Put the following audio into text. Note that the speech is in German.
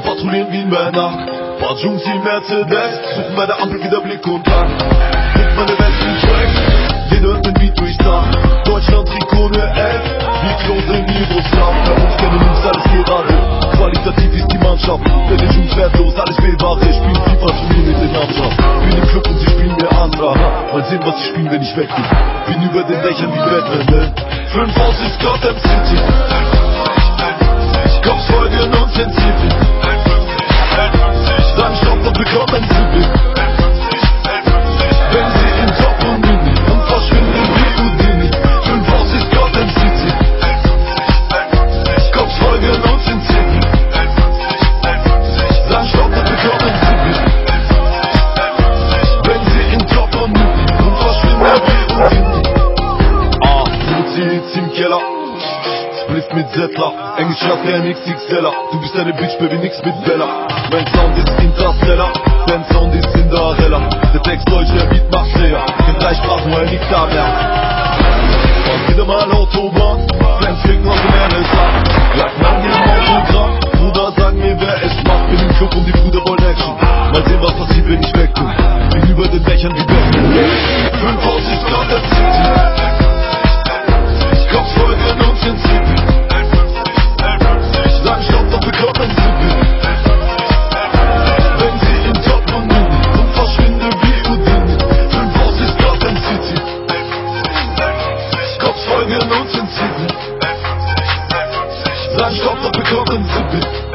patrouillieren wie Männer. Paar Jungs wie Mercedes, suchen bei der Ampel wieder Blickkontakt. Mit meine besten Tracks, jeder hört den Beat durchsagt. Deutschland Trikone 11, wie Klose in Miroslav. Bei uns kennen uns alles gerade. Qualitativ ist die Mannschaft, bei den Jungs wertlos, alles Bewahre. Spielen FIFA, Turnier mit den Mannschaft. Bin im Club und sie spielen mir Andra. Mal sehen, was sie spielen, wenn ich weg bin. Bin über den Dächern wie Batman, ne? Fünf aus ist Gotham City. Cops folgen uns in City. Dann stopp und bekommen Blick. Wenn sie in Top und Mini und verschwinden wie Houdini. Fünf ist Gotham City. Cops folgen uns in City. Dann stopp und. Wenn sie in Top und Mini und verschwinden wie Houdini. Ah, jetzt im Spliff mit Settler, Englisch hat kein XXLer. Du bist eine Bitch, Baby, nix mit Bella. Mein Sound ist Interstellar, dein Sound ist Cinderella. Der Text Deutsch, der Beat macht Slayer. In drei Sprachen, weil nichts da mehr. Fahr wieder mal Autobahn, Fans ficken auf den RSA. Bleib lang im Autogramm, Bruder, sag mir, wer es macht. Bin im Club und die Brüder wollen Action. Mal sehen, was passiert, wenn ich weg bin. Bin über den Dächern wie Batman. Fünf aus ist Gotham City. Schraubstopp und bekommen Sippe.